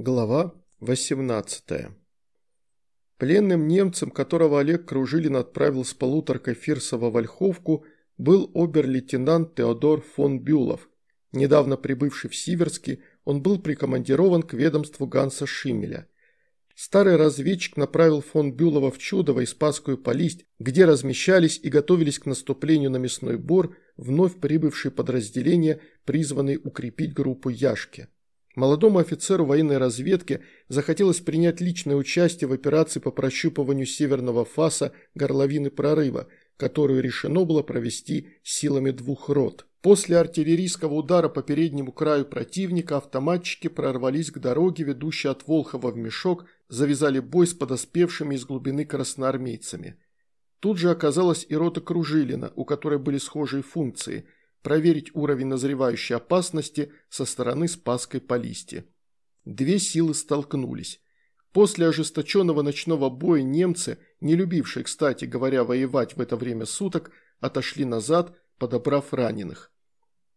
Глава 18 Пленным немцем, которого Олег Кружилин отправил с полуторкой Фирсова в Ольховку, был обер-лейтенант Теодор фон Бюлов. Недавно прибывший в Сиверске, он был прикомандирован к ведомству Ганса Шимеля. Старый разведчик направил фон Бюлова в Чудово и Спасскую Полисть, где размещались и готовились к наступлению на мясной бор вновь прибывшие подразделения, призванные укрепить группу Яшки. Молодому офицеру военной разведки захотелось принять личное участие в операции по прощупыванию северного фаса горловины прорыва, которую решено было провести силами двух рот. После артиллерийского удара по переднему краю противника автоматчики прорвались к дороге, ведущей от Волхова в Мешок, завязали бой с подоспевшими из глубины красноармейцами. Тут же оказалась и рота Кружилина, у которой были схожие функции – проверить уровень назревающей опасности со стороны Спасской Полисти. Две силы столкнулись. После ожесточенного ночного боя немцы, не любившие, кстати говоря, воевать в это время суток, отошли назад, подобрав раненых.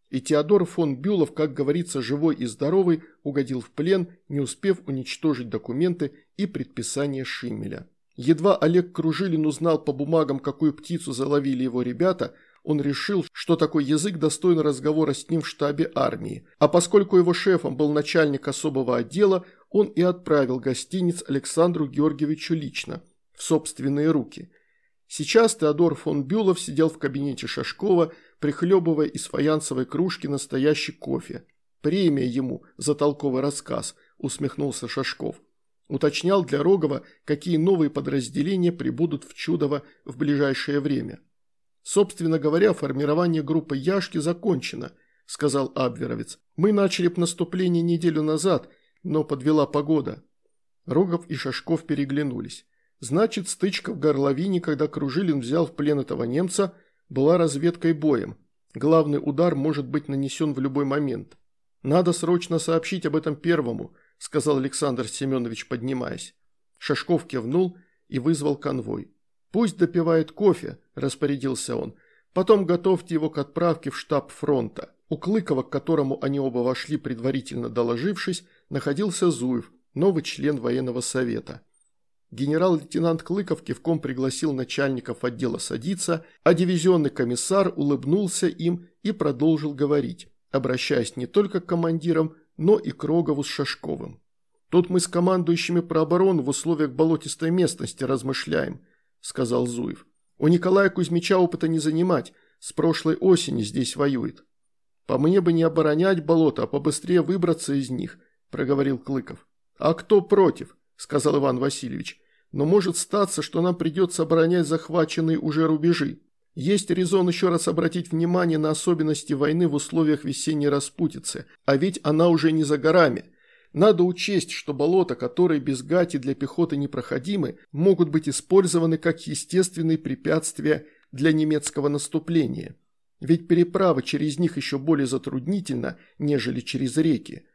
И Теодор фон Бюлов, как говорится, живой и здоровый, угодил в плен, не успев уничтожить документы и предписание Шимеля. Едва Олег Кружилин узнал по бумагам, какую птицу заловили его ребята – он решил, что такой язык достоин разговора с ним в штабе армии, а поскольку его шефом был начальник особого отдела, он и отправил гостиниц Александру Георгиевичу лично, в собственные руки. Сейчас Теодор фон Бюлов сидел в кабинете Шашкова, прихлебывая из фаянсовой кружки настоящий кофе. «Премия ему за толковый рассказ», – усмехнулся Шашков. Уточнял для Рогова, какие новые подразделения прибудут в Чудово в ближайшее время. «Собственно говоря, формирование группы Яшки закончено», – сказал Абверовец. «Мы начали б наступление неделю назад, но подвела погода». Рогов и Шашков переглянулись. Значит, стычка в горловине, когда Кружилин взял в плен этого немца, была разведкой боем. Главный удар может быть нанесен в любой момент. «Надо срочно сообщить об этом первому», – сказал Александр Семенович, поднимаясь. Шашков кивнул и вызвал конвой. «Пусть допивает кофе», – распорядился он. «Потом готовьте его к отправке в штаб фронта». У Клыкова, к которому они оба вошли, предварительно доложившись, находился Зуев, новый член военного совета. Генерал-лейтенант Клыков кивком пригласил начальников отдела садиться, а дивизионный комиссар улыбнулся им и продолжил говорить, обращаясь не только к командирам, но и к Рогову с Шашковым. «Тут мы с командующими про оборону в условиях болотистой местности размышляем», – сказал Зуев. У Николая Кузьмича опыта не занимать, с прошлой осени здесь воюет. По мне бы не оборонять болото, а побыстрее выбраться из них, проговорил Клыков. А кто против, сказал Иван Васильевич. Но может статься, что нам придется оборонять захваченные уже рубежи. Есть резон еще раз обратить внимание на особенности войны в условиях весенней распутицы, а ведь она уже не за горами. Надо учесть, что болота, которые без гати для пехоты непроходимы, могут быть использованы как естественные препятствия для немецкого наступления. Ведь переправа через них еще более затруднительна, нежели через реки.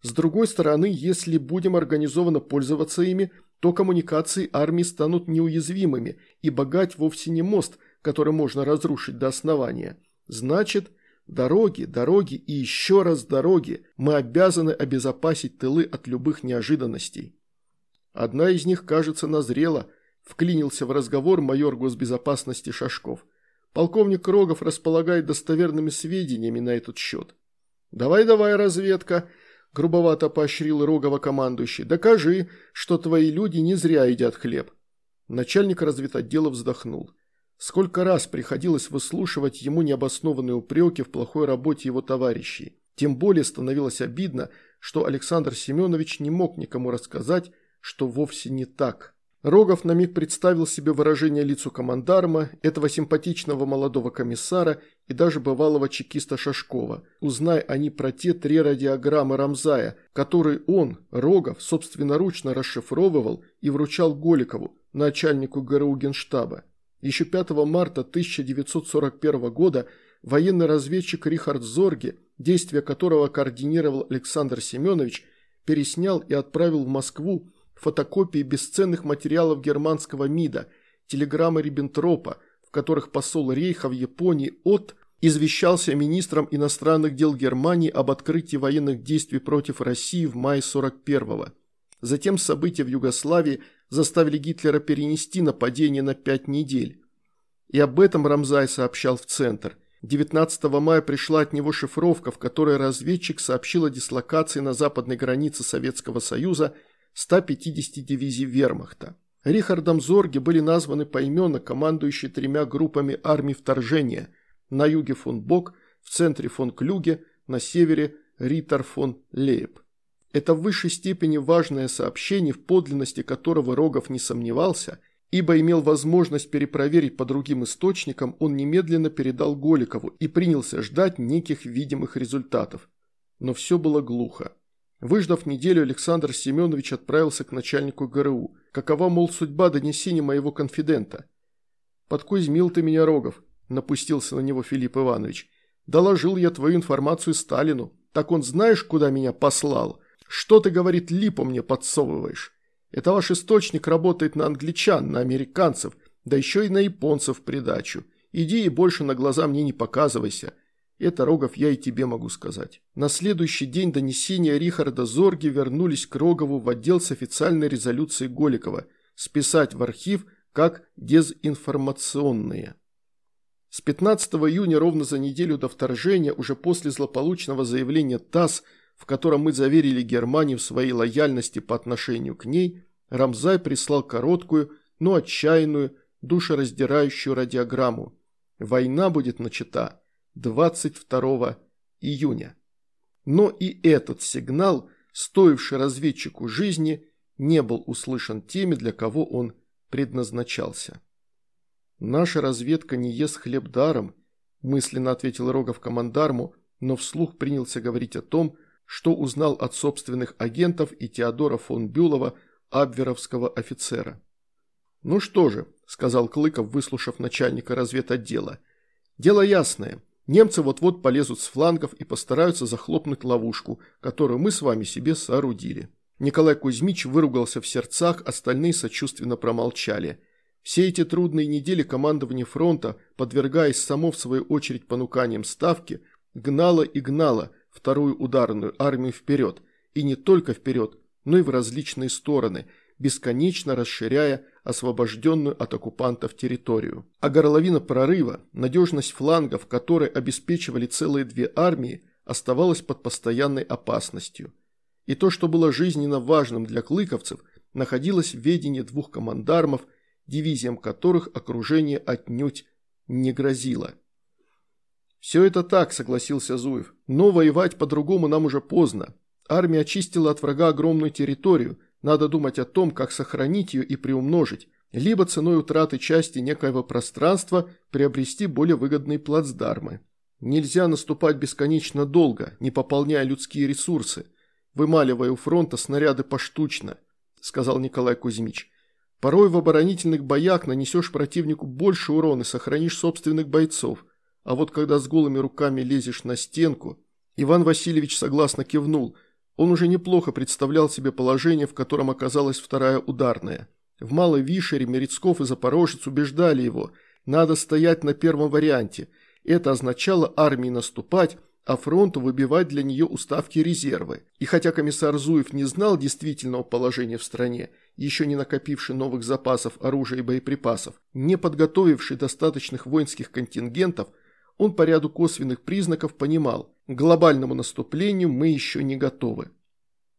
С другой стороны, если будем организованно пользоваться ими, то коммуникации армии станут неуязвимыми, и богать вовсе не мост, который можно разрушить до основания. Значит, Дороги, дороги и еще раз дороги. Мы обязаны обезопасить тылы от любых неожиданностей. Одна из них, кажется, назрела, вклинился в разговор майор госбезопасности Шашков. Полковник Рогов располагает достоверными сведениями на этот счет. «Давай-давай, разведка», – грубовато поощрил Рогова командующий. «Докажи, что твои люди не зря едят хлеб». Начальник разведотдела вздохнул. Сколько раз приходилось выслушивать ему необоснованные упреки в плохой работе его товарищей. Тем более становилось обидно, что Александр Семенович не мог никому рассказать, что вовсе не так. Рогов на миг представил себе выражение лицу командарма, этого симпатичного молодого комиссара и даже бывалого чекиста Шашкова, узнай они про те три радиограммы Рамзая, которые он, Рогов, собственноручно расшифровывал и вручал Голикову, начальнику ГРУ Генштаба. Еще 5 марта 1941 года военный разведчик Рихард Зорге, действия которого координировал Александр Семенович, переснял и отправил в Москву фотокопии бесценных материалов германского МИДа, телеграммы Риббентропа, в которых посол Рейха в Японии от извещался министром иностранных дел Германии об открытии военных действий против России в мае 41-го. Затем события в Югославии заставили Гитлера перенести нападение на пять недель. И об этом Рамзай сообщал в Центр. 19 мая пришла от него шифровка, в которой разведчик сообщил о дислокации на западной границе Советского Союза 150 дивизий вермахта. Рихардом Зорге были названы поименно командующие тремя группами армий вторжения – на юге фон Бок, в центре фон Клюге, на севере Риттер фон Лейб. Это в высшей степени важное сообщение, в подлинности которого Рогов не сомневался, ибо имел возможность перепроверить по другим источникам, он немедленно передал Голикову и принялся ждать неких видимых результатов. Но все было глухо. Выждав неделю, Александр Семенович отправился к начальнику ГРУ. Какова, мол, судьба донесения моего конфидента? «Подкузмил ты меня, Рогов», – напустился на него Филипп Иванович. «Доложил я твою информацию Сталину. Так он знаешь, куда меня послал? Что ты, говорит, липу мне подсовываешь? Это ваш источник работает на англичан, на американцев, да еще и на японцев в придачу. Иди и больше на глаза мне не показывайся. Это, Рогов, я и тебе могу сказать. На следующий день донесения Рихарда Зорги вернулись к Рогову в отдел с официальной резолюцией Голикова списать в архив как дезинформационные. С 15 июня, ровно за неделю до вторжения, уже после злополучного заявления ТАСС, в котором мы заверили Германию в своей лояльности по отношению к ней, Рамзай прислал короткую, но отчаянную, душераздирающую радиограмму. Война будет начата 22 июня. Но и этот сигнал, стоивший разведчику жизни, не был услышан теми, для кого он предназначался. «Наша разведка не ест хлеб даром», – мысленно ответил Рогов командарму, но вслух принялся говорить о том, что узнал от собственных агентов и Теодора фон Бюлова, абверовского офицера. «Ну что же», – сказал Клыков, выслушав начальника разведотдела, – «дело ясное. Немцы вот-вот полезут с флангов и постараются захлопнуть ловушку, которую мы с вами себе соорудили». Николай Кузьмич выругался в сердцах, остальные сочувственно промолчали. Все эти трудные недели командование фронта, подвергаясь само в свою очередь понуканиям ставки, гнало и гнало вторую ударную армию вперед, и не только вперед, но и в различные стороны, бесконечно расширяя освобожденную от оккупантов территорию. А горловина прорыва, надежность флангов, которые обеспечивали целые две армии, оставалась под постоянной опасностью. И то, что было жизненно важным для клыковцев, находилось в ведении двух командармов – дивизиям которых окружение отнюдь не грозило. «Все это так», – согласился Зуев, – «но воевать по-другому нам уже поздно. Армия очистила от врага огромную территорию, надо думать о том, как сохранить ее и приумножить, либо ценой утраты части некоего пространства приобрести более выгодные плацдармы. Нельзя наступать бесконечно долго, не пополняя людские ресурсы, вымаливая у фронта снаряды поштучно», – сказал Николай Кузьмич. Порой в оборонительных боях нанесешь противнику больше урона и сохранишь собственных бойцов. А вот когда с голыми руками лезешь на стенку... Иван Васильевич согласно кивнул. Он уже неплохо представлял себе положение, в котором оказалась вторая ударная. В Малой Вишере Мерецков и Запорожец убеждали его, надо стоять на первом варианте. Это означало армии наступать, а фронту выбивать для нее уставки резервы. И хотя комиссар Зуев не знал действительного положения в стране, еще не накопивший новых запасов оружия и боеприпасов, не подготовивший достаточных воинских контингентов, он по ряду косвенных признаков понимал, к глобальному наступлению мы еще не готовы.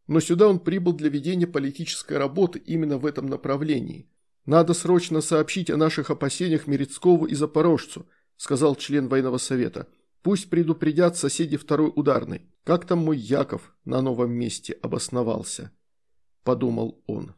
Но сюда он прибыл для ведения политической работы именно в этом направлении. «Надо срочно сообщить о наших опасениях Мерецкову и Запорожцу», сказал член военного совета. «Пусть предупредят соседи второй ударной. Как там мой Яков на новом месте обосновался?» – подумал он.